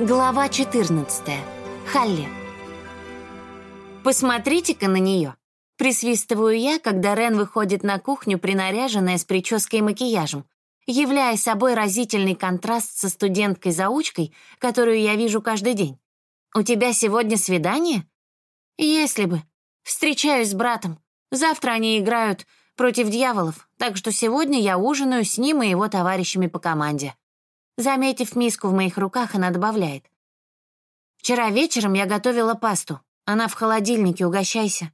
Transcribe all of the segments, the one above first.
Глава 14. Халли. «Посмотрите-ка на нее!» Присвистываю я, когда Рен выходит на кухню, принаряженная с прической и макияжем, являя собой разительный контраст со студенткой-заучкой, которую я вижу каждый день. «У тебя сегодня свидание?» «Если бы. Встречаюсь с братом. Завтра они играют против дьяволов, так что сегодня я ужинаю с ним и его товарищами по команде». Заметив миску в моих руках, она добавляет. «Вчера вечером я готовила пасту. Она в холодильнике, угощайся».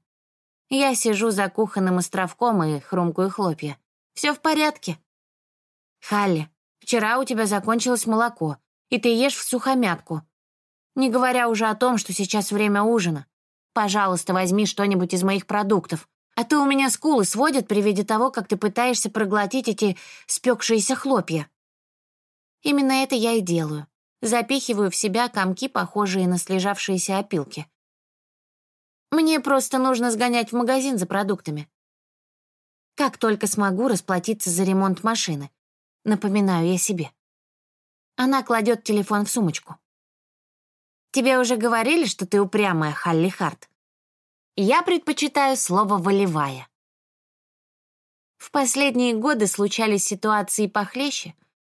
Я сижу за кухонным островком и хрумкаю хлопья. Все в порядке. «Халли, вчера у тебя закончилось молоко, и ты ешь в сухомятку. Не говоря уже о том, что сейчас время ужина. Пожалуйста, возьми что-нибудь из моих продуктов, а то у меня скулы сводят при виде того, как ты пытаешься проглотить эти спекшиеся хлопья». Именно это я и делаю. Запихиваю в себя комки, похожие на слежавшиеся опилки. Мне просто нужно сгонять в магазин за продуктами. Как только смогу расплатиться за ремонт машины. Напоминаю я себе. Она кладет телефон в сумочку. Тебе уже говорили, что ты упрямая, Халли Харт? Я предпочитаю слово «волевая». В последние годы случались ситуации похлеще,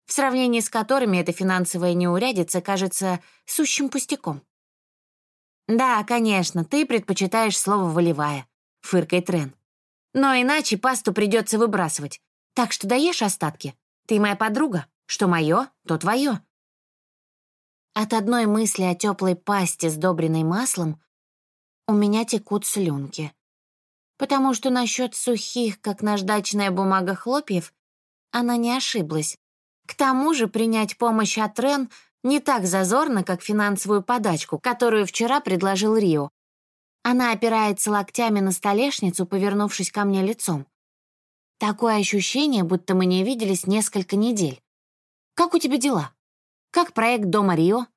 в сравнении с которыми эта финансовая неурядица кажется сущим пустяком. «Да, конечно, ты предпочитаешь слово «волевая», — фыркает Рен. «Но иначе пасту придется выбрасывать. Так что даешь остатки. Ты моя подруга. Что мое, то твое». От одной мысли о теплой пасте, сдобренной маслом, у меня текут слюнки. Потому что насчет сухих, как наждачная бумага хлопьев, она не ошиблась. К тому же принять помощь от Рен не так зазорно, как финансовую подачку, которую вчера предложил Рио. Она опирается локтями на столешницу, повернувшись ко мне лицом. Такое ощущение, будто мы не виделись несколько недель. «Как у тебя дела? Как проект Дома Рио?»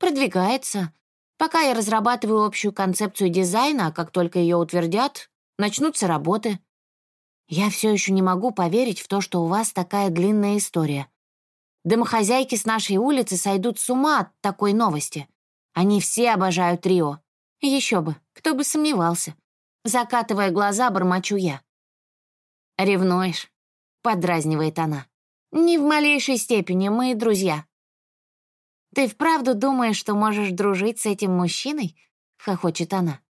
«Продвигается. Пока я разрабатываю общую концепцию дизайна, а как только ее утвердят, начнутся работы. Я все еще не могу поверить в то, что у вас такая длинная история. Домохозяйки с нашей улицы сойдут с ума от такой новости. Они все обожают Рио. Еще бы, кто бы сомневался. Закатывая глаза, бормочу я. «Ревнуешь?» — подразнивает она. «Не в малейшей степени, мы друзья». «Ты вправду думаешь, что можешь дружить с этим мужчиной?» — хохочет она.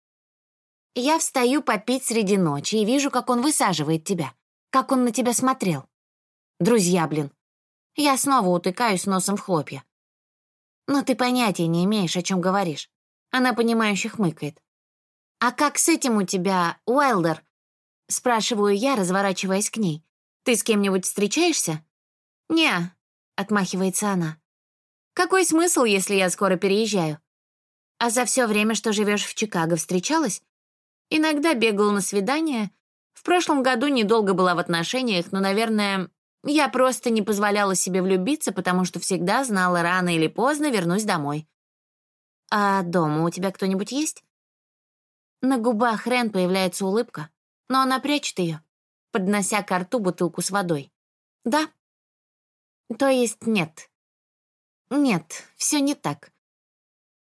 Я встаю попить среди ночи и вижу, как он высаживает тебя, как он на тебя смотрел. Друзья, блин. Я снова утыкаюсь носом в хлопья. Но ты понятия не имеешь, о чем говоришь. Она, понимающе хмыкает. «А как с этим у тебя, Уайлдер?» Спрашиваю я, разворачиваясь к ней. «Ты с кем-нибудь встречаешься?» «Не», — отмахивается она. «Какой смысл, если я скоро переезжаю?» «А за все время, что живешь в Чикаго, встречалась?» Иногда бегал на свидания. В прошлом году недолго была в отношениях, но, наверное, я просто не позволяла себе влюбиться, потому что всегда знала, рано или поздно вернусь домой. «А дома у тебя кто-нибудь есть?» На губах Рен появляется улыбка, но она прячет ее, поднося к рту бутылку с водой. «Да». «То есть нет». «Нет, все не так.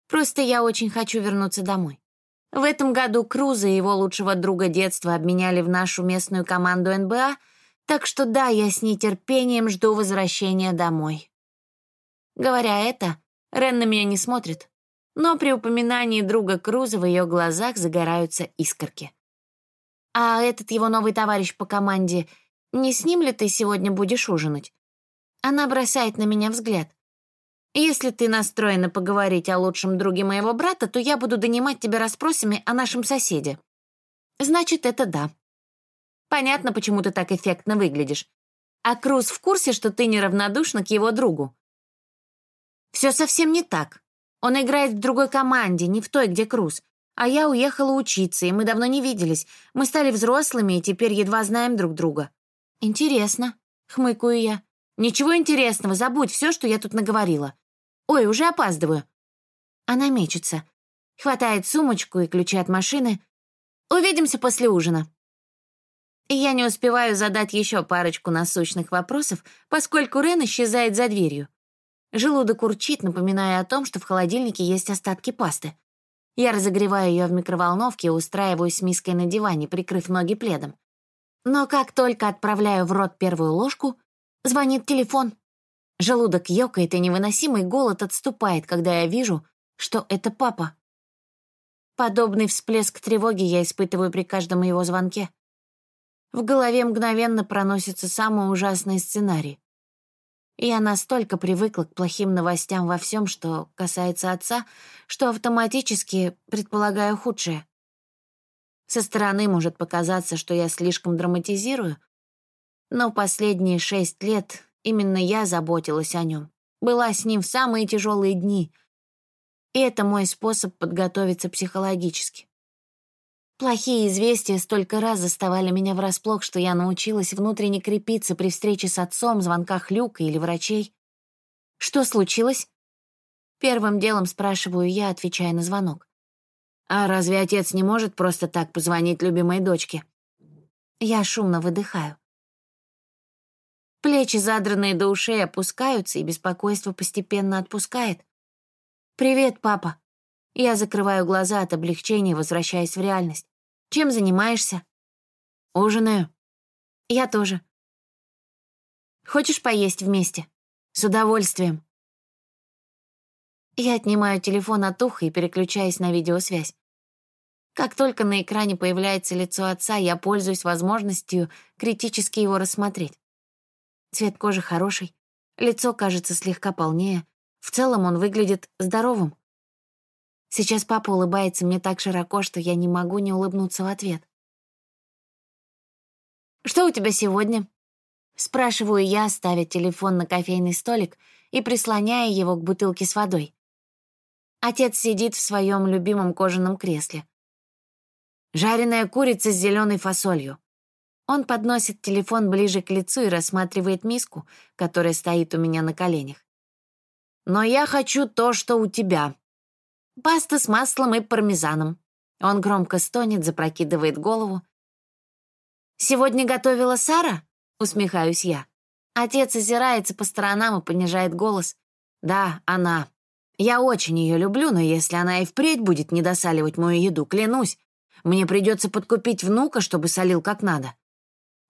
Просто я очень хочу вернуться домой. В этом году Круза и его лучшего друга детства обменяли в нашу местную команду НБА, так что да, я с нетерпением жду возвращения домой. Говоря это, Рен на меня не смотрит, но при упоминании друга Круза в ее глазах загораются искорки. «А этот его новый товарищ по команде, не с ним ли ты сегодня будешь ужинать?» Она бросает на меня взгляд. Если ты настроена поговорить о лучшем друге моего брата, то я буду донимать тебя расспросами о нашем соседе. Значит, это да. Понятно, почему ты так эффектно выглядишь. А Круз в курсе, что ты неравнодушна к его другу? Все совсем не так. Он играет в другой команде, не в той, где Круз. А я уехала учиться, и мы давно не виделись. Мы стали взрослыми и теперь едва знаем друг друга. Интересно, хмыкаю я. Ничего интересного, забудь все, что я тут наговорила. Ой, уже опаздываю. Она мечется. Хватает сумочку и ключи от машины. Увидимся после ужина. И я не успеваю задать еще парочку насущных вопросов, поскольку Рен исчезает за дверью. Желудок урчит, напоминая о том, что в холодильнике есть остатки пасты. Я разогреваю ее в микроволновке и устраиваюсь с миской на диване, прикрыв ноги пледом. Но как только отправляю в рот первую ложку, звонит телефон. Желудок ёкает, и невыносимый голод отступает, когда я вижу, что это папа. Подобный всплеск тревоги я испытываю при каждом его звонке. В голове мгновенно проносится самый ужасный сценарий. Я настолько привыкла к плохим новостям во всем, что касается отца, что автоматически предполагаю худшее. Со стороны может показаться, что я слишком драматизирую, но последние шесть лет именно я заботилась о нем, была с ним в самые тяжелые дни, и это мой способ подготовиться психологически. Плохие известия столько раз заставали меня врасплох, что я научилась внутренне крепиться при встрече с отцом, звонках Люка или врачей. Что случилось? Первым делом спрашиваю я, отвечая на звонок. А разве отец не может просто так позвонить любимой дочке? Я шумно выдыхаю. Плечи, задранные до ушей, опускаются, и беспокойство постепенно отпускает. «Привет, папа». Я закрываю глаза от облегчения, возвращаясь в реальность. Чем занимаешься? Ужинаю. Я тоже. Хочешь поесть вместе? С удовольствием. Я отнимаю телефон от уха и переключаюсь на видеосвязь. Как только на экране появляется лицо отца, я пользуюсь возможностью критически его рассмотреть. Цвет кожи хороший, лицо кажется слегка полнее, в целом он выглядит здоровым. Сейчас папа улыбается мне так широко, что я не могу не улыбнуться в ответ. «Что у тебя сегодня?» Спрашиваю я, ставя телефон на кофейный столик и прислоняя его к бутылке с водой. Отец сидит в своем любимом кожаном кресле. Жареная курица с зеленой фасолью. Он подносит телефон ближе к лицу и рассматривает миску, которая стоит у меня на коленях. «Но я хочу то, что у тебя», Паста с маслом и пармезаном. Он громко стонет, запрокидывает голову. «Сегодня готовила Сара?» — усмехаюсь я. Отец озирается по сторонам и понижает голос. «Да, она. Я очень ее люблю, но если она и впредь будет недосаливать мою еду, клянусь, мне придется подкупить внука, чтобы солил как надо.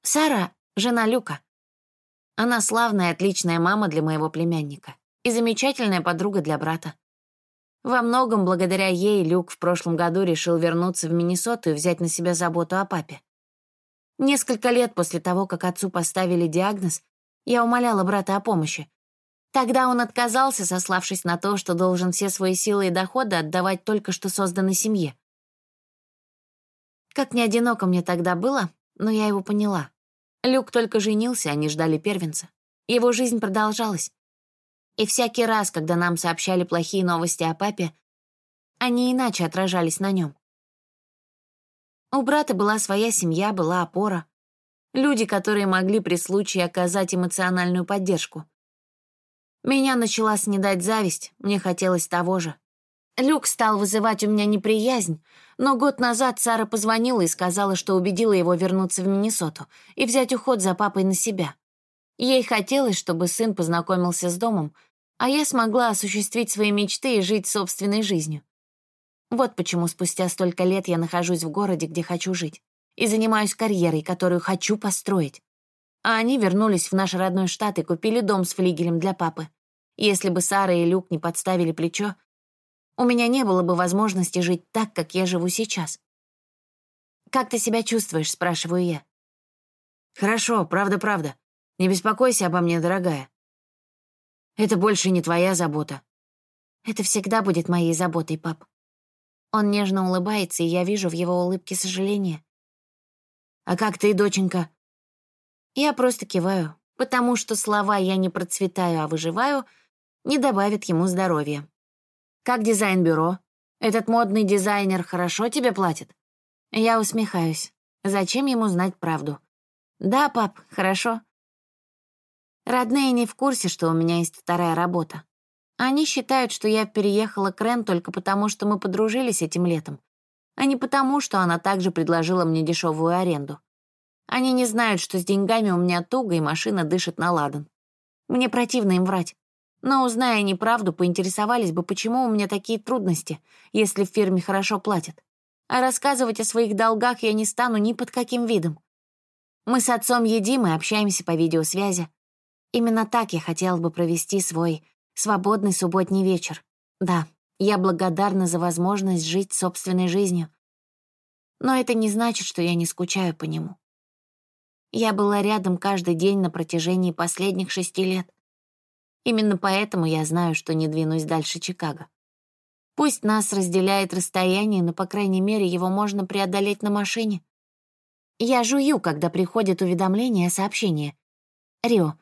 Сара — жена Люка. Она славная, отличная мама для моего племянника и замечательная подруга для брата. Во многом благодаря ей Люк в прошлом году решил вернуться в Миннесоту и взять на себя заботу о папе. Несколько лет после того, как отцу поставили диагноз, я умоляла брата о помощи. Тогда он отказался, сославшись на то, что должен все свои силы и доходы отдавать только что созданной семье. Как не одиноко мне тогда было, но я его поняла. Люк только женился, они ждали первенца. Его жизнь продолжалась. И всякий раз, когда нам сообщали плохие новости о папе, они иначе отражались на нем. У брата была своя семья, была опора. Люди, которые могли при случае оказать эмоциональную поддержку. Меня начала снедать зависть, мне хотелось того же. Люк стал вызывать у меня неприязнь, но год назад Сара позвонила и сказала, что убедила его вернуться в Миннесоту и взять уход за папой на себя. Ей хотелось, чтобы сын познакомился с домом, а я смогла осуществить свои мечты и жить собственной жизнью. Вот почему спустя столько лет я нахожусь в городе, где хочу жить, и занимаюсь карьерой, которую хочу построить. А они вернулись в наш родной штат и купили дом с флигелем для папы. Если бы Сара и Люк не подставили плечо, у меня не было бы возможности жить так, как я живу сейчас. «Как ты себя чувствуешь?» — спрашиваю я. «Хорошо, правда-правда. Не беспокойся обо мне, дорогая. Это больше не твоя забота. Это всегда будет моей заботой, пап. Он нежно улыбается, и я вижу в его улыбке сожаление. А как ты, доченька? Я просто киваю, потому что слова «я не процветаю, а выживаю» не добавят ему здоровья. Как дизайн-бюро? Этот модный дизайнер хорошо тебе платит? Я усмехаюсь. Зачем ему знать правду? Да, пап, хорошо. Родные не в курсе, что у меня есть вторая работа. Они считают, что я переехала к Рен только потому, что мы подружились этим летом, а не потому, что она также предложила мне дешевую аренду. Они не знают, что с деньгами у меня туго, и машина дышит на ладан. Мне противно им врать. Но, узная неправду, поинтересовались бы, почему у меня такие трудности, если в фирме хорошо платят. А рассказывать о своих долгах я не стану ни под каким видом. Мы с отцом едим и общаемся по видеосвязи. Именно так я хотела бы провести свой свободный субботний вечер. Да, я благодарна за возможность жить собственной жизнью. Но это не значит, что я не скучаю по нему. Я была рядом каждый день на протяжении последних шести лет. Именно поэтому я знаю, что не двинусь дальше Чикаго. Пусть нас разделяет расстояние, но, по крайней мере, его можно преодолеть на машине. Я жую, когда приходит уведомление о сообщении. Рио,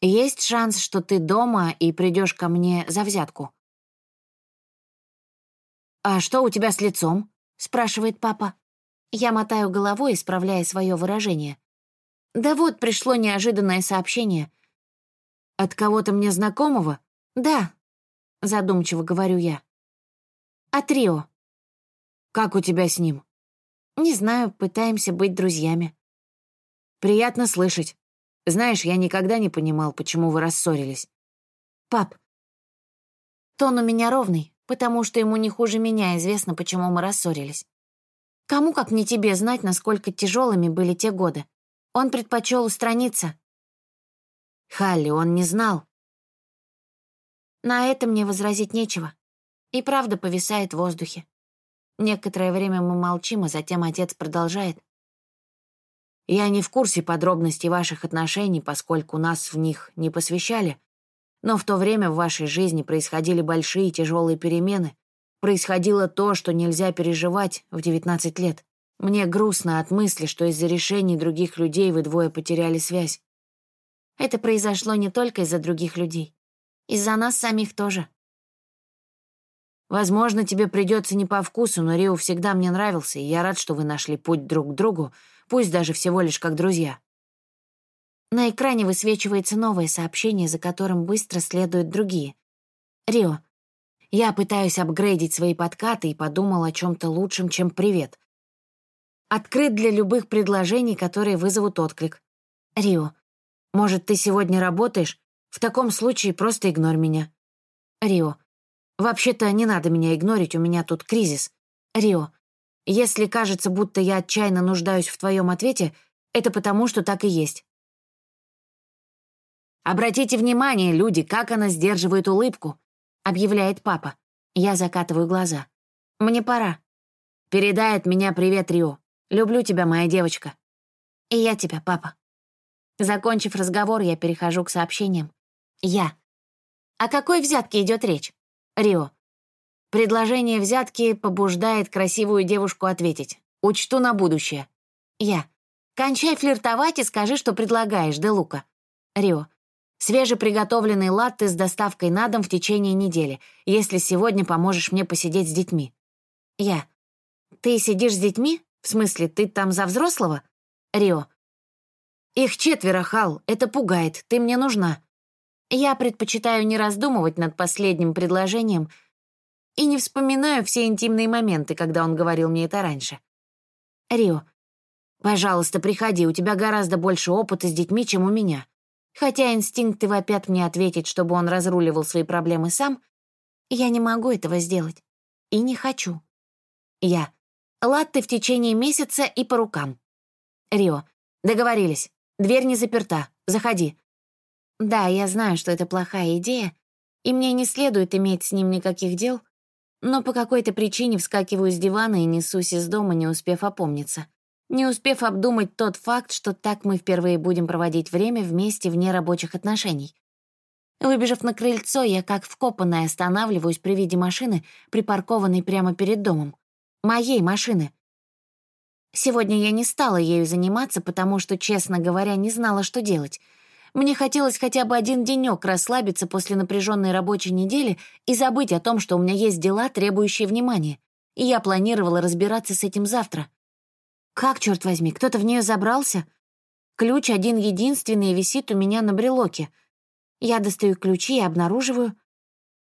есть шанс, что ты дома и придешь ко мне за взятку. «А что у тебя с лицом?» — спрашивает папа. Я мотаю головой, исправляя свое выражение. «Да вот, пришло неожиданное сообщение. От кого-то мне знакомого? Да, задумчиво говорю я. От Рио. Как у тебя с ним? Не знаю, пытаемся быть друзьями. Приятно слышать. Знаешь, я никогда не понимал, почему вы рассорились. Пап, тон у меня ровный, потому что ему не хуже меня известно, почему мы рассорились. Кому, как не тебе, знать, насколько тяжелыми были те годы. Он предпочел устраниться, Халли, он не знал. На это мне возразить нечего. И правда повисает в воздухе. Некоторое время мы молчим, а затем отец продолжает. Я не в курсе подробностей ваших отношений, поскольку нас в них не посвящали, но в то время в вашей жизни происходили большие тяжелые перемены. Происходило то, что нельзя переживать в 19 лет. Мне грустно от мысли, что из-за решений других людей вы двое потеряли связь. Это произошло не только из-за других людей. Из-за нас самих тоже. Возможно, тебе придется не по вкусу, но Рио всегда мне нравился, и я рад, что вы нашли путь друг к другу, пусть даже всего лишь как друзья. На экране высвечивается новое сообщение, за которым быстро следуют другие. Рио. Я пытаюсь апгрейдить свои подкаты и подумал о чем-то лучшем, чем привет. Открыт для любых предложений, которые вызовут отклик. Рио. Может, ты сегодня работаешь? В таком случае просто игнорь меня. Рио. Вообще-то не надо меня игнорить, у меня тут кризис. Рио. Если кажется, будто я отчаянно нуждаюсь в твоем ответе, это потому, что так и есть. «Обратите внимание, люди, как она сдерживает улыбку», — объявляет папа. Я закатываю глаза. «Мне пора». Передает меня привет, Рио. Люблю тебя, моя девочка. И я тебя, папа. Закончив разговор, я перехожу к сообщениям. Я. О какой взятке идет речь? Рио. Предложение взятки побуждает красивую девушку ответить. Учту на будущее. Я. Кончай флиртовать и скажи, что предлагаешь, Де Лука. Рио. Свежеприготовленный латте с доставкой на дом в течение недели, если сегодня поможешь мне посидеть с детьми. Я. Ты сидишь с детьми? В смысле, ты там за взрослого? Рио. «Их четверо, Хал, это пугает, ты мне нужна». Я предпочитаю не раздумывать над последним предложением и не вспоминаю все интимные моменты, когда он говорил мне это раньше. «Рио, пожалуйста, приходи, у тебя гораздо больше опыта с детьми, чем у меня». Хотя инстинкты вопят мне ответить, чтобы он разруливал свои проблемы сам, я не могу этого сделать. И не хочу. Я. Латты в течение месяца и по рукам. Рио. Договорились. Дверь не заперта. Заходи». Да, я знаю, что это плохая идея, и мне не следует иметь с ним никаких дел, но по какой-то причине вскакиваю с дивана и несусь из дома, не успев опомниться. Не успев обдумать тот факт, что так мы впервые будем проводить время вместе вне рабочих отношений. Выбежав на крыльцо, я как вкопанная останавливаюсь при виде машины, припаркованной прямо перед домом. Моей машины. Сегодня я не стала ею заниматься, потому что, честно говоря, не знала, что делать. Мне хотелось хотя бы один денек расслабиться после напряженной рабочей недели и забыть о том, что у меня есть дела, требующие внимания. И я планировала разбираться с этим завтра. Как, черт возьми, кто-то в нее забрался? Ключ один-единственный висит у меня на брелоке. Я достаю ключи и обнаруживаю,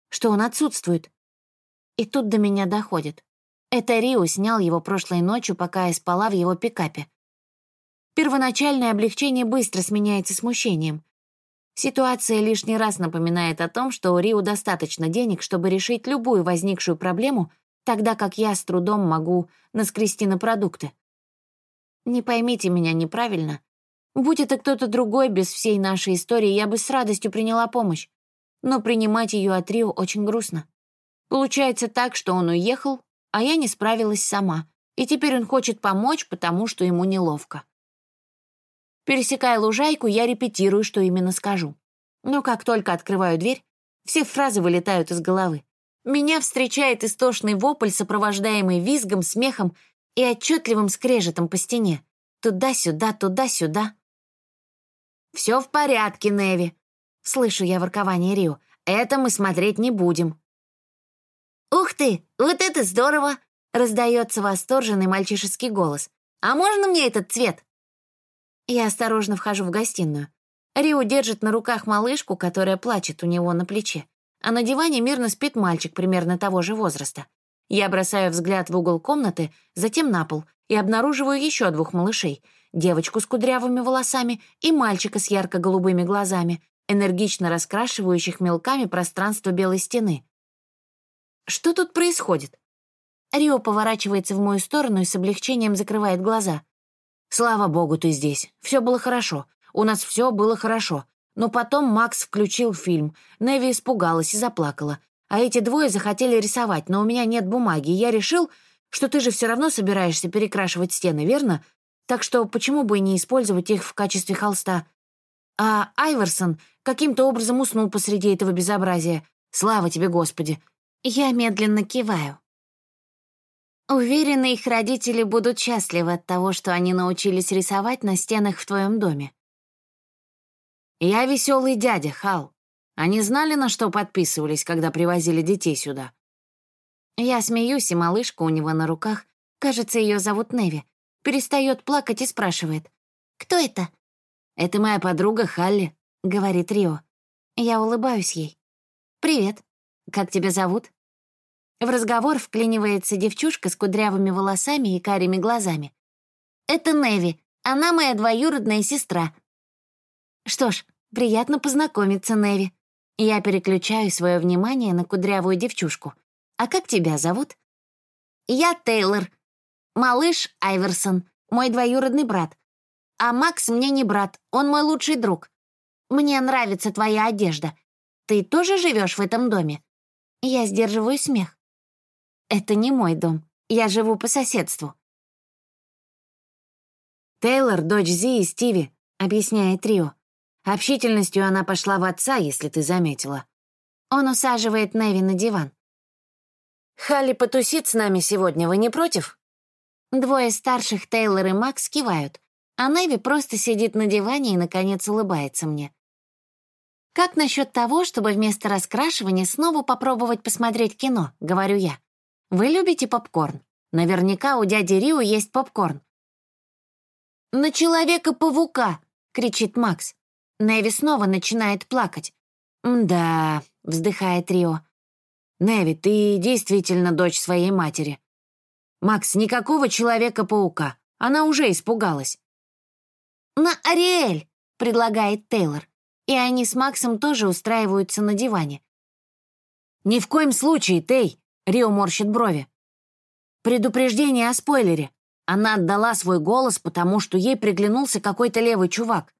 что он отсутствует. И тут до меня доходит. Это Рио снял его прошлой ночью, пока я спала в его пикапе. Первоначальное облегчение быстро сменяется смущением. Ситуация лишний раз напоминает о том, что у Рио достаточно денег, чтобы решить любую возникшую проблему, тогда как я с трудом могу наскрести на продукты. Не поймите меня неправильно. Будь это кто-то другой без всей нашей истории, я бы с радостью приняла помощь. Но принимать ее от Рио очень грустно. Получается так, что он уехал, а я не справилась сама, и теперь он хочет помочь, потому что ему неловко. Пересекая лужайку, я репетирую, что именно скажу. Но как только открываю дверь, все фразы вылетают из головы. Меня встречает истошный вопль, сопровождаемый визгом, смехом и отчетливым скрежетом по стене. Туда-сюда, туда-сюда. «Все в порядке, Неви», — слышу я воркование Рио. «Это мы смотреть не будем». «Ух ты, вот это здорово!» — раздается восторженный мальчишеский голос. «А можно мне этот цвет?» Я осторожно вхожу в гостиную. Рио держит на руках малышку, которая плачет у него на плече, а на диване мирно спит мальчик примерно того же возраста. Я бросаю взгляд в угол комнаты, затем на пол, и обнаруживаю еще двух малышей — девочку с кудрявыми волосами и мальчика с ярко-голубыми глазами, энергично раскрашивающих мелками пространство белой стены. Что тут происходит? Рио поворачивается в мою сторону и с облегчением закрывает глаза. Слава богу, ты здесь. Все было хорошо. У нас все было хорошо. Но потом Макс включил фильм. Неви испугалась и заплакала. А эти двое захотели рисовать, но у меня нет бумаги. Я решил, что ты же все равно собираешься перекрашивать стены, верно? Так что почему бы и не использовать их в качестве холста? А Айверсон каким-то образом уснул посреди этого безобразия. Слава тебе, Господи. Я медленно киваю. Уверена, их родители будут счастливы от того, что они научились рисовать на стенах в твоем доме. Я веселый дядя, Хал. Они знали, на что подписывались, когда привозили детей сюда. Я смеюсь, и малышка у него на руках, кажется, ее зовут Неви, перестает плакать и спрашивает. «Кто это?» «Это моя подруга Халли», — говорит Рио. Я улыбаюсь ей. «Привет. Как тебя зовут?» В разговор вклинивается девчушка с кудрявыми волосами и карими глазами. «Это Неви. Она моя двоюродная сестра». «Что ж, приятно познакомиться, Неви». Я переключаю свое внимание на кудрявую девчушку. «А как тебя зовут?» «Я Тейлор. Малыш Айверсон, мой двоюродный брат. А Макс мне не брат, он мой лучший друг. Мне нравится твоя одежда. Ты тоже живешь в этом доме?» Я сдерживаю смех. Это не мой дом. Я живу по соседству. Тейлор — дочь Зи и Стиви, объясняет Трио. Общительностью она пошла в отца, если ты заметила. Он усаживает Неви на диван. «Халли потусит с нами сегодня, вы не против?» Двое старших, Тейлор и Макс, кивают, а Неви просто сидит на диване и, наконец, улыбается мне. «Как насчет того, чтобы вместо раскрашивания снова попробовать посмотреть кино?» — говорю я. Вы любите попкорн? Наверняка у дяди Рио есть попкорн. «На Человека-паука!» — кричит Макс. Неви снова начинает плакать. «Да», — вздыхает Рио. «Неви, ты действительно дочь своей матери. Макс, никакого Человека-паука. Она уже испугалась». «На Ариэль!» — предлагает Тейлор. И они с Максом тоже устраиваются на диване. «Ни в коем случае, Тей!» Рио морщит брови. Предупреждение о спойлере. Она отдала свой голос, потому что ей приглянулся какой-то левый чувак.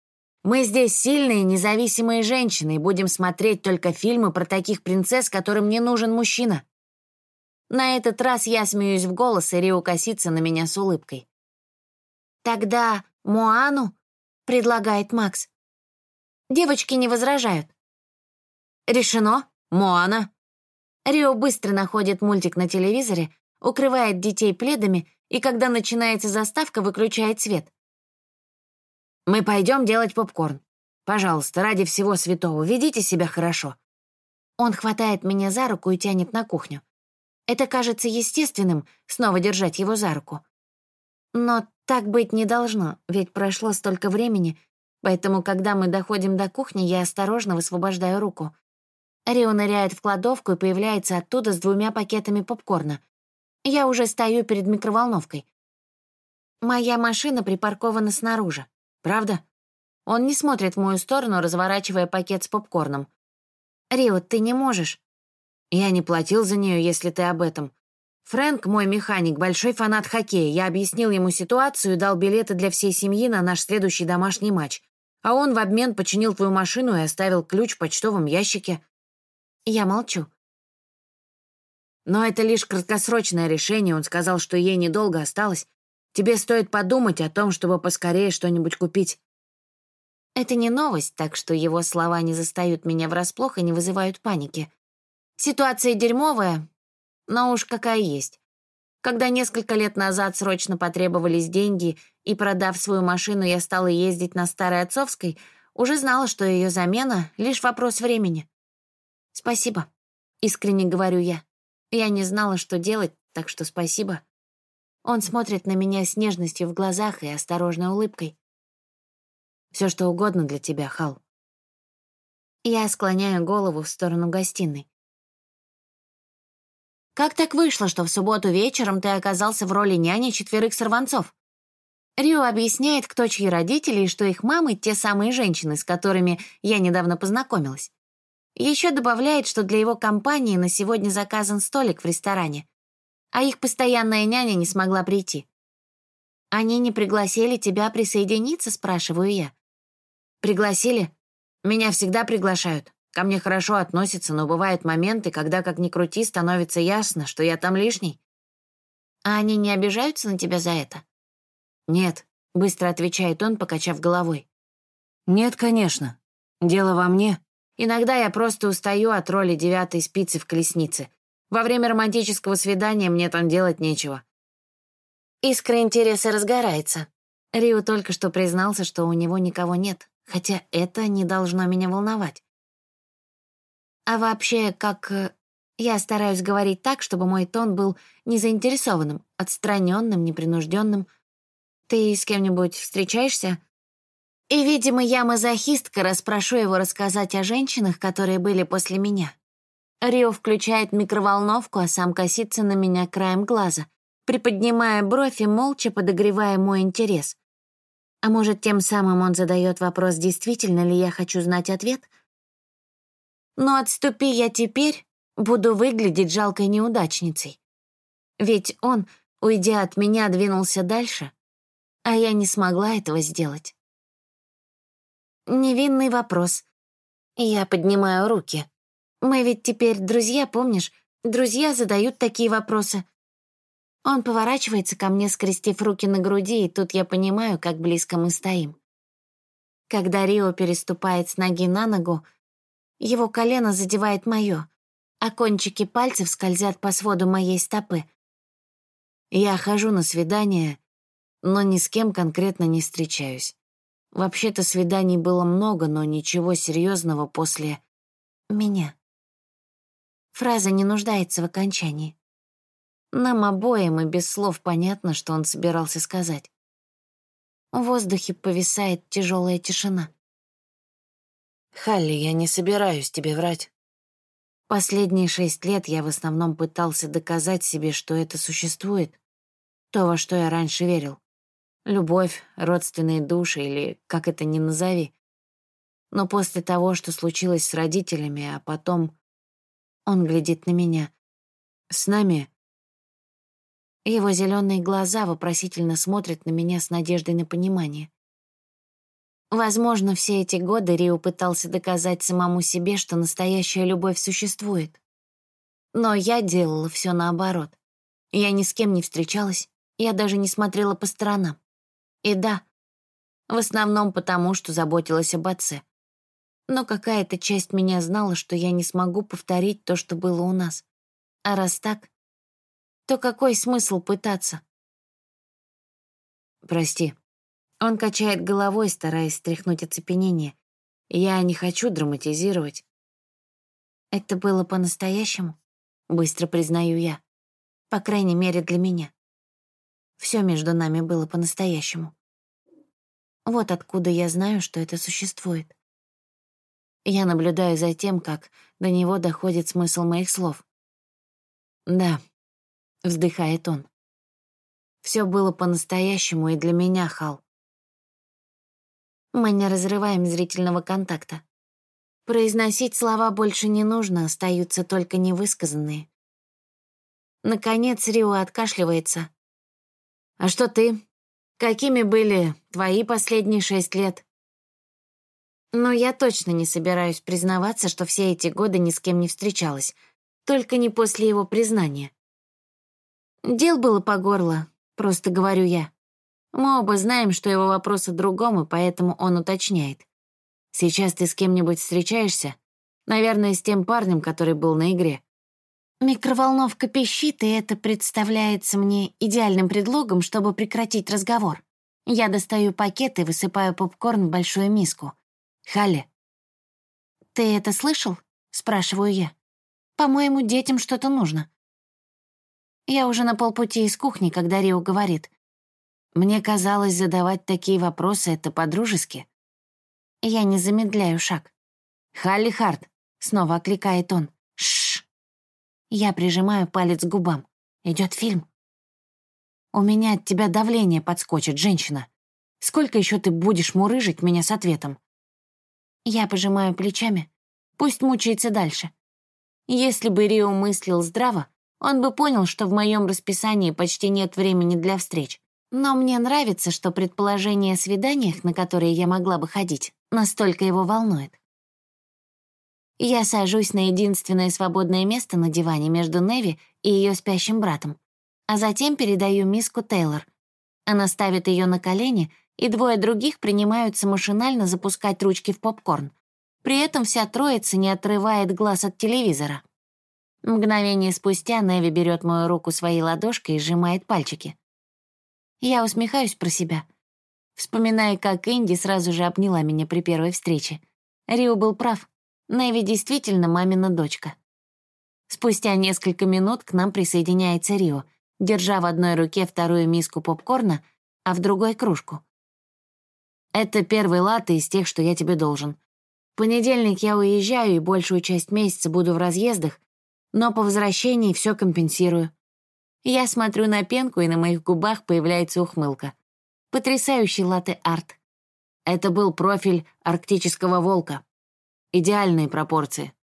Мы здесь сильные, независимые женщины и будем смотреть только фильмы про таких принцесс, которым не нужен мужчина. На этот раз я смеюсь в голос, и Рио косится на меня с улыбкой. «Тогда Моану?» — предлагает Макс. Девочки не возражают. «Решено. Моана». Рио быстро находит мультик на телевизоре, укрывает детей пледами и, когда начинается заставка, выключает свет. «Мы пойдем делать попкорн. Пожалуйста, ради всего святого, ведите себя хорошо». Он хватает меня за руку и тянет на кухню. Это кажется естественным, снова держать его за руку. Но так быть не должно, ведь прошло столько времени, поэтому, когда мы доходим до кухни, я осторожно высвобождаю руку. Рио ныряет в кладовку и появляется оттуда с двумя пакетами попкорна. Я уже стою перед микроволновкой. Моя машина припаркована снаружи. Правда? Он не смотрит в мою сторону, разворачивая пакет с попкорном. «Рио, ты не можешь». «Я не платил за нее, если ты об этом. Фрэнк, мой механик, большой фанат хоккея. Я объяснил ему ситуацию и дал билеты для всей семьи на наш следующий домашний матч. А он в обмен починил твою машину и оставил ключ в почтовом ящике. Я молчу. Но это лишь краткосрочное решение. Он сказал, что ей недолго осталось. Тебе стоит подумать о том, чтобы поскорее что-нибудь купить. Это не новость, так что его слова не застают меня врасплох и не вызывают паники. Ситуация дерьмовая, но уж какая есть. Когда несколько лет назад срочно потребовались деньги, и, продав свою машину, я стала ездить на старой отцовской, уже знала, что ее замена — лишь вопрос времени. «Спасибо», — искренне говорю я. Я не знала, что делать, так что спасибо. Он смотрит на меня с нежностью в глазах и осторожной улыбкой. Все что угодно для тебя, Хал. Я склоняю голову в сторону гостиной. Как так вышло, что в субботу вечером ты оказался в роли няни четверых сорванцов? Рио объясняет, кто чьи родители и что их мамы — те самые женщины, с которыми я недавно познакомилась. Еще добавляет, что для его компании на сегодня заказан столик в ресторане, а их постоянная няня не смогла прийти. «Они не пригласили тебя присоединиться?» — спрашиваю я. «Пригласили? Меня всегда приглашают. Ко мне хорошо относятся, но бывают моменты, когда, как ни крути, становится ясно, что я там лишний. А они не обижаются на тебя за это? Нет, быстро отвечает он, покачав головой. Нет, конечно. Дело во мне. Иногда я просто устаю от роли девятой спицы в колеснице. Во время романтического свидания мне там делать нечего. Искра интереса разгорается. Рио только что признался, что у него никого нет, хотя это не должно меня волновать. А вообще, как... Э, я стараюсь говорить так, чтобы мой тон был незаинтересованным, отстраненным, непринужденным. Ты с кем-нибудь встречаешься? И, видимо, я мазохистка, распрошу его рассказать о женщинах, которые были после меня. Рио включает микроволновку, а сам косится на меня краем глаза, приподнимая бровь и молча подогревая мой интерес. А может, тем самым он задает вопрос, действительно ли я хочу знать ответ — но отступи я теперь, буду выглядеть жалкой неудачницей. Ведь он, уйдя от меня, двинулся дальше, а я не смогла этого сделать. Невинный вопрос. Я поднимаю руки. Мы ведь теперь друзья, помнишь? Друзья задают такие вопросы. Он поворачивается ко мне, скрестив руки на груди, и тут я понимаю, как близко мы стоим. Когда Рио переступает с ноги на ногу, его колено задевает мое, а кончики пальцев скользят по своду моей стопы. Я хожу на свидания, но ни с кем конкретно не встречаюсь. Вообще-то свиданий было много, но ничего серьезного после меня. Фраза не нуждается в окончании. Нам обоим и без слов понятно, что он собирался сказать. В воздухе повисает тяжелая тишина. «Халли, я не собираюсь тебе врать». Последние шесть лет я в основном пытался доказать себе, что это существует. То, во что я раньше верил. Любовь, родственные души или как это ни назови. Но после того, что случилось с родителями, а потом он глядит на меня. С нами... Его зеленые глаза вопросительно смотрят на меня с надеждой на понимание. Возможно, все эти годы Рио пытался доказать самому себе, что настоящая любовь существует. Но я делала все наоборот. Я ни с кем не встречалась, я даже не смотрела по сторонам. И да, в основном потому, что заботилась об отце. Но какая-то часть меня знала, что я не смогу повторить то, что было у нас. А раз так, то какой смысл пытаться? «Прости», он качает головой, стараясь стряхнуть оцепенение. Я не хочу драматизировать. Это было по-настоящему, быстро признаю я. По крайней мере, для меня. Все между нами было по-настоящему. Вот откуда я знаю, что это существует. Я наблюдаю за тем, как до него доходит смысл моих слов. «Да», — вздыхает он. Все было по-настоящему и для меня, Хал. Мы не разрываем зрительного контакта. Произносить слова больше не нужно, остаются только невысказанные. Наконец Рио откашливается. «А что ты? Какими были твои последние шесть лет?» Но я точно не собираюсь признаваться, что все эти годы ни с кем не встречалась, только не после его признания. Дел было по горло, просто говорю я. Мы оба знаем, что его вопрос о другом, и поэтому он уточняет. «Сейчас ты с кем-нибудь встречаешься? Наверное, с тем парнем, который был на игре». Микроволновка пищит, и это представляется мне идеальным предлогом, чтобы прекратить разговор. Я достаю пакет и высыпаю попкорн в большую миску. Халли. «Ты это слышал?» — спрашиваю я. «По-моему, детям что-то нужно». Я уже на полпути из кухни, когда Рио говорит. Мне казалось, задавать такие вопросы — это по-дружески. Я не замедляю шаг. «Халли Харт», — снова окликает он. Я прижимаю палец к губам. Идет фильм. У меня от тебя давление подскочит, женщина. Сколько еще ты будешь мурыжить меня с ответом? Я пожимаю плечами. Пусть мучается дальше. Если бы Рио мыслил здраво, он бы понял, что в моем расписании почти нет времени для встреч. Но мне нравится, что предположение о свиданиях, на которые я могла бы ходить, настолько его волнует. Я сажусь на единственное свободное место на диване между Неви и ее спящим братом, а затем передаю миску Тейлор. Она ставит ее на колени и двое других принимаются машинально запускать ручки в попкорн. При этом вся троица не отрывает глаз от телевизора. Мгновение спустя Неви берет мою руку своей ладошкой и сжимает пальчики. Я усмехаюсь про себя, вспоминая, как Инди сразу же обняла меня при первой встрече. Рио был прав. Неви действительно мамина дочка. Спустя несколько минут к нам присоединяется Рио, держа в одной руке вторую миску попкорна, а в другой — кружку. Это первый латте из тех, что я тебе должен. В понедельник я уезжаю и большую часть месяца буду в разъездах, но по возвращении все компенсирую. Я смотрю на пенку, и на моих губах появляется ухмылка. Потрясающий латте-арт. Это был профиль арктического волка. Идеальные пропорции.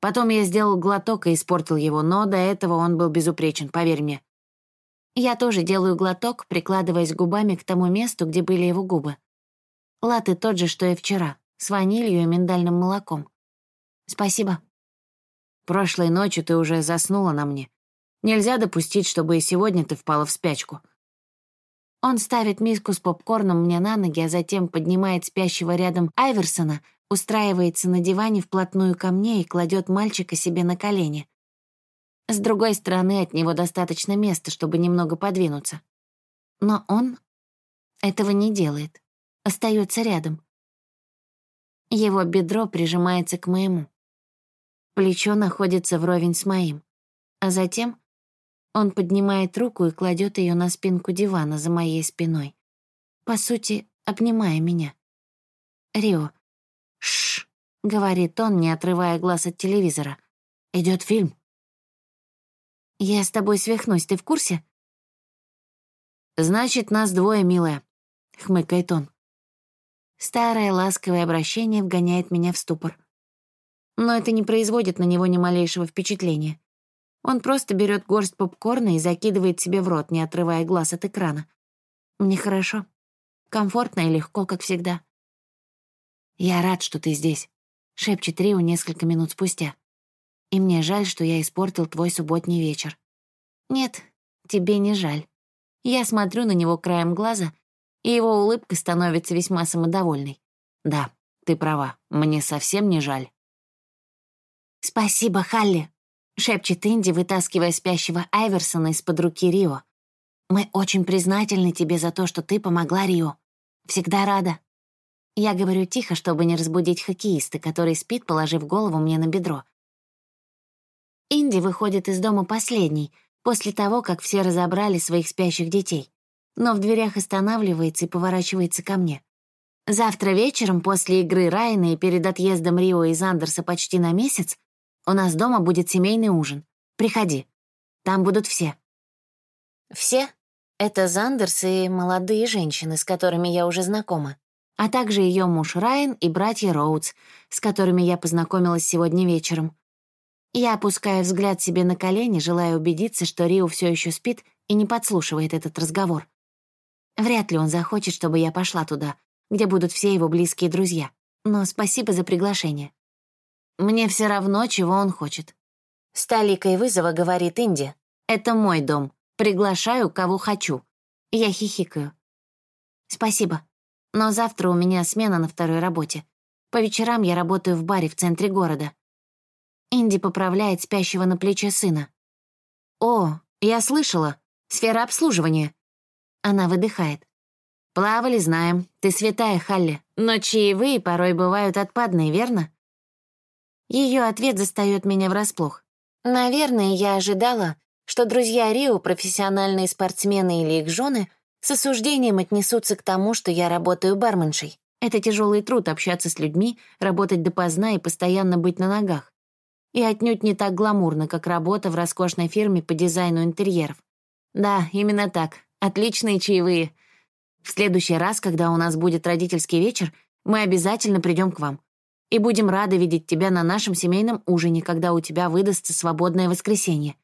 Потом я сделал глоток и испортил его, но до этого он был безупречен, поверь мне. Я тоже делаю глоток, прикладываясь губами к тому месту, где были его губы. Латы тот же, что и вчера, с ванилью и миндальным молоком. Спасибо. Прошлой ночью ты уже заснула на мне. Нельзя допустить, чтобы и сегодня ты впала в спячку. Он ставит миску с попкорном мне на ноги, а затем поднимает спящего рядом Айверсона, устраивается на диване вплотную ко мне и кладет мальчика себе на колени. С другой стороны, от него достаточно места, чтобы немного подвинуться. Но он этого не делает, остается рядом. Его бедро прижимается к моему. Плечо находится вровень с моим. А затем он поднимает руку и кладет ее на спинку дивана за моей спиной. По сути, обнимая меня. «Рио, шш», — говорит он, не отрывая глаз от телевизора. Идет фильм. «Я с тобой свихнусь, ты в курсе?» «Значит, нас двое, милая», — хмыкает он. Старое ласковое обращение вгоняет меня в ступор. Но это не производит на него ни малейшего впечатления. Он просто берет горсть попкорна и закидывает себе в рот, не отрывая глаз от экрана. Мне хорошо. Комфортно и легко, как всегда. «Я рад, что ты здесь», — шепчет Рио несколько минут спустя. И мне жаль, что я испортил твой субботний вечер. Нет, тебе не жаль. Я смотрю на него краем глаза, и его улыбка становится весьма самодовольной. Да, ты права, мне совсем не жаль. «Спасибо, Халли», — шепчет Инди, вытаскивая спящего Айверсона из-под руки Рио. «Мы очень признательны тебе за то, что ты помогла Рио. Всегда рада». Я говорю тихо, чтобы не разбудить хоккеиста, который спит, положив голову мне на бедро. Инди выходит из дома последней, после того, как все разобрали своих спящих детей, но в дверях останавливается и поворачивается ко мне. Завтра вечером, после игры Райана и перед отъездом Рио из Андерса почти на месяц, у нас дома будет семейный ужин. Приходи. Там будут все. Все — это Зандерс и молодые женщины, с которыми я уже знакома. А также ее муж Райан и братья Роудс, с которыми я познакомилась сегодня вечером. Я опускаю взгляд себе на колени, желая убедиться, что Рио все еще спит и не подслушивает этот разговор. Вряд ли он захочет, чтобы я пошла туда, где будут все его близкие друзья. Но спасибо за приглашение. Мне все равно, чего он хочет. С толикой вызова говорит Инди. «Это мой дом. Приглашаю, кого хочу». Я хихикаю. «Спасибо. Но завтра у меня смена на второй работе. По вечерам я работаю в баре в центре города». Инди поправляет спящего на плече сына. «О, я слышала. Сфера обслуживания». Она выдыхает. «Плавали, знаем. Ты святая, Халли. Но чаевые порой бывают отпадные, верно?» Ее ответ застаёт меня врасплох. Наверное, я ожидала, что друзья Рио, профессиональные спортсмены или их жены, с осуждением отнесутся к тому, что я работаю барменшей. Это тяжелый труд общаться с людьми, работать допоздна и постоянно быть на ногах. И отнюдь не так гламурно, как работа в роскошной фирме по дизайну интерьеров. Да, именно так. Отличные чаевые. В следующий раз, когда у нас будет родительский вечер, мы обязательно придем к вам. И будем рады видеть тебя на нашем семейном ужине, когда у тебя выдастся свободное воскресенье.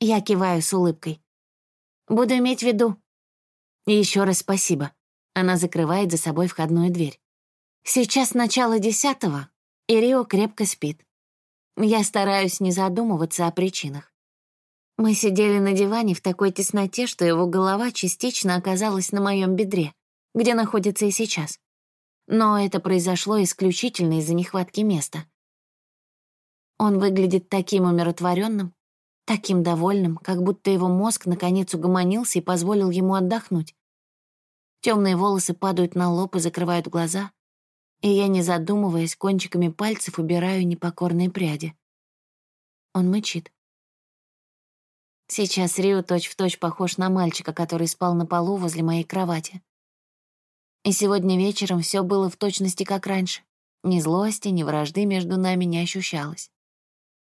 Я киваю с улыбкой. Буду иметь в виду. И еще раз спасибо. Она закрывает за собой входную дверь. Сейчас начало десятого, и Рио крепко спит. Я стараюсь не задумываться о причинах. Мы сидели на диване в такой тесноте, что его голова частично оказалась на моем бедре, где находится и сейчас. Но это произошло исключительно из-за нехватки места. Он выглядит таким умиротворенным, таким довольным, как будто его мозг наконец угомонился и позволил ему отдохнуть. Темные волосы падают на лоб и закрывают глаза, и я, не задумываясь, кончиками пальцев убираю непокорные пряди. Он мычит. Сейчас Рио точь-в-точь точь похож на мальчика, который спал на полу возле моей кровати. И сегодня вечером все было в точности как раньше. Ни злости, ни вражды между нами не ощущалось.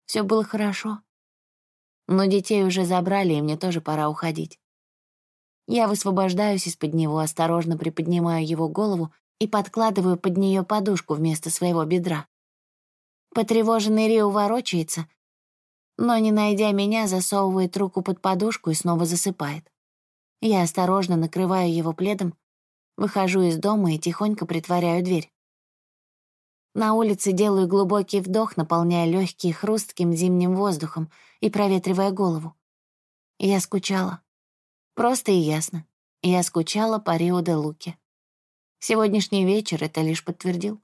Все было хорошо. Но детей уже забрали, и мне тоже пора уходить. Я высвобождаюсь из-под него, осторожно приподнимаю его голову и подкладываю под нее подушку вместо своего бедра. Потревоженный Рио ворочается, но, не найдя меня, засовывает руку под подушку и снова засыпает. Я осторожно накрываю его пледом, выхожу из дома и тихонько притворяю дверь. На улице делаю глубокий вдох, наполняя легкие хрустким зимним воздухом и проветривая голову. Я скучала. Просто и ясно. Я скучала по Рио де Луке. Сегодняшний вечер это лишь подтвердил.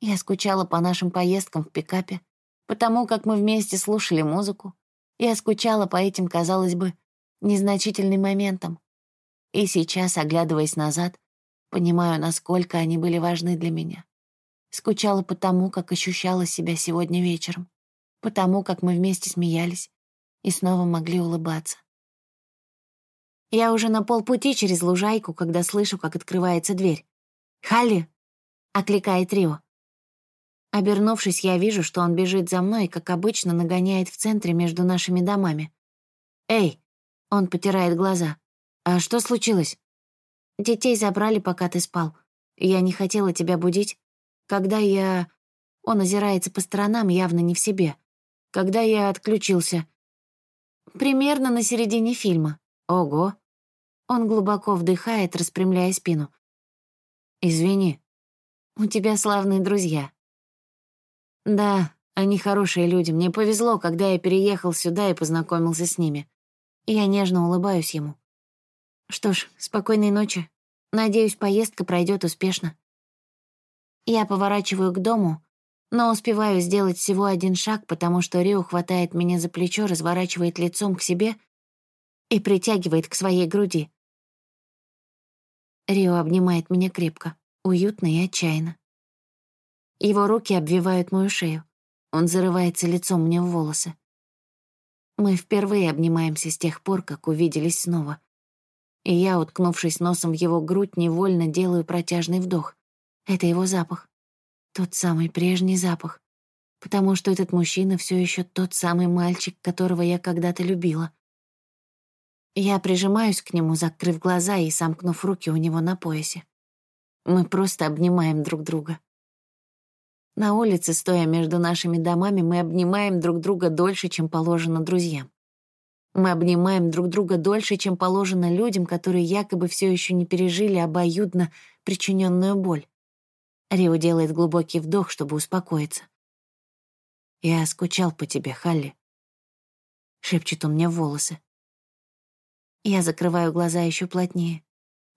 Я скучала по нашим поездкам в пикапе, потому как мы вместе слушали музыку. Я скучала по этим, казалось бы, незначительным моментам. И сейчас, оглядываясь назад, понимаю, насколько они были важны для меня. Скучала по тому, как ощущала себя сегодня вечером, по тому, как мы вместе смеялись и снова могли улыбаться. Я уже на полпути через лужайку, когда слышу, как открывается дверь. «Халли!» — окликает Рио. Обернувшись, я вижу, что он бежит за мной и, как обычно, нагоняет в центре между нашими домами. «Эй!» — он потирает глаза. «А что случилось?» «Детей забрали, пока ты спал. Я не хотела тебя будить. Когда я...» Он озирается по сторонам, явно не в себе. Когда я отключился. Примерно на середине фильма. Ого. Он глубоко вдыхает, распрямляя спину. «Извини. У тебя славные друзья». «Да, они хорошие люди. Мне повезло, когда я переехал сюда и познакомился с ними. Я нежно улыбаюсь ему. Что ж, спокойной ночи. Надеюсь, поездка пройдет успешно. Я поворачиваю к дому, но успеваю сделать всего один шаг, потому что Рио хватает меня за плечо, разворачивает лицом к себе и притягивает к своей груди. Рио обнимает меня крепко, уютно и отчаянно. Его руки обвивают мою шею. Он зарывается лицом мне в волосы. Мы впервые обнимаемся с тех пор, как увиделись снова. И я, уткнувшись носом в его грудь, невольно делаю протяжный вдох. Это его запах. Тот самый прежний запах. Потому что этот мужчина все еще тот самый мальчик, которого я когда-то любила. Я прижимаюсь к нему, закрыв глаза и сомкнув руки у него на поясе. Мы просто обнимаем друг друга. На улице, стоя между нашими домами, мы обнимаем друг друга дольше, чем положено друзьям. Мы обнимаем друг друга дольше, чем положено людям, которые якобы все еще не пережили обоюдно причиненную боль. Рио делает глубокий вдох, чтобы успокоиться. «Я скучал по тебе, Халли», — шепчет он мне в волосы. Я закрываю глаза еще плотнее,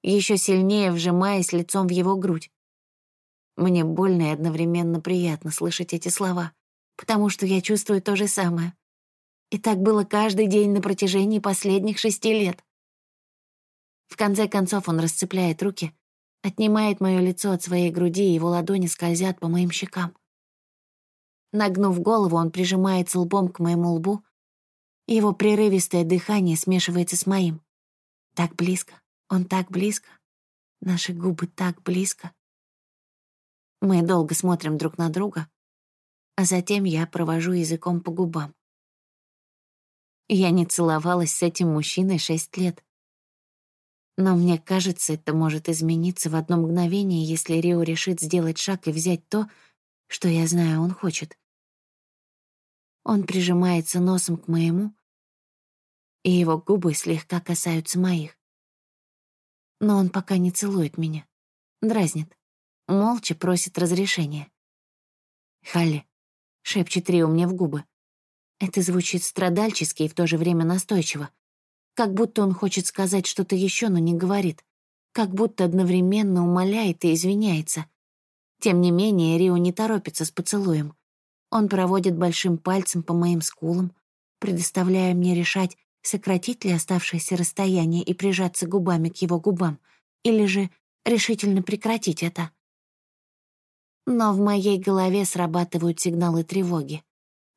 еще сильнее вжимаясь лицом в его грудь. Мне больно и одновременно приятно слышать эти слова, потому что я чувствую то же самое. И так было каждый день на протяжении последних шести лет. В конце концов он расцепляет руки, отнимает мое лицо от своей груди, и его ладони скользят по моим щекам. Нагнув голову, он прижимается лбом к моему лбу, его прерывистое дыхание смешивается с моим. Так близко, он так близко, наши губы так близко. Мы долго смотрим друг на друга, а затем я провожу языком по губам. Я не целовалась с этим мужчиной шесть лет. Но мне кажется, это может измениться в одно мгновение, если Рио решит сделать шаг и взять то, что я знаю, он хочет. Он прижимается носом к моему, и его губы слегка касаются моих. Но он пока не целует меня, дразнит молча просит разрешения. «Халли», — шепчет Рио мне в губы. Это звучит страдальчески и в то же время настойчиво. Как будто он хочет сказать что-то еще, но не говорит. Как будто одновременно умоляет и извиняется. Тем не менее, Рио не торопится с поцелуем. Он проводит большим пальцем по моим скулам, предоставляя мне решать, сократить ли оставшееся расстояние и прижаться губами к его губам, или же решительно прекратить это. Но в моей голове срабатывают сигналы тревоги.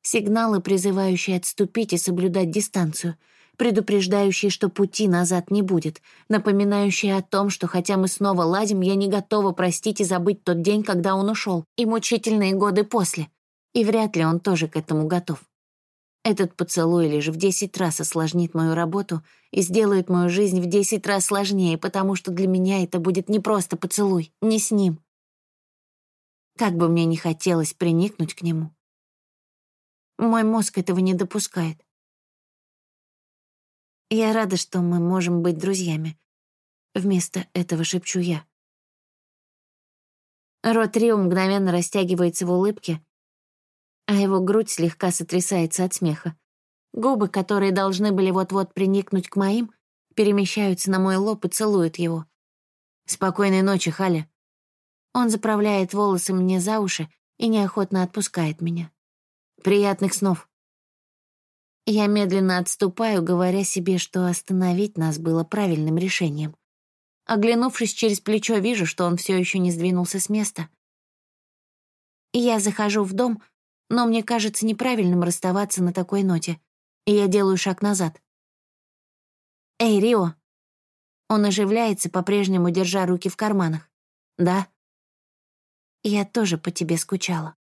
Сигналы, призывающие отступить и соблюдать дистанцию, предупреждающие, что пути назад не будет, напоминающие о том, что хотя мы снова ладим, я не готова простить и забыть тот день, когда он ушел, и мучительные годы после. И вряд ли он тоже к этому готов. Этот поцелуй лишь в десять раз осложнит мою работу и сделает мою жизнь в десять раз сложнее, потому что для меня это будет не просто поцелуй, не с ним, как бы мне ни хотелось приникнуть к нему. Мой мозг этого не допускает. Я рада, что мы можем быть друзьями. Вместо этого шепчу я. Рот Рио мгновенно растягивается в улыбке, а его грудь слегка сотрясается от смеха. Губы, которые должны были вот-вот приникнуть к моим, перемещаются на мой лоб и целуют его. «Спокойной ночи, Халя», он заправляет волосы мне за уши и неохотно отпускает меня. Приятных снов. Я медленно отступаю, говоря себе, что остановить нас было правильным решением. Оглянувшись через плечо, вижу, что он все еще не сдвинулся с места. Я захожу в дом, но мне кажется неправильным расставаться на такой ноте, и я делаю шаг назад. «Эй, Рио!» Он оживляется, по-прежнему держа руки в карманах. «Да?» Я тоже по тебе скучала.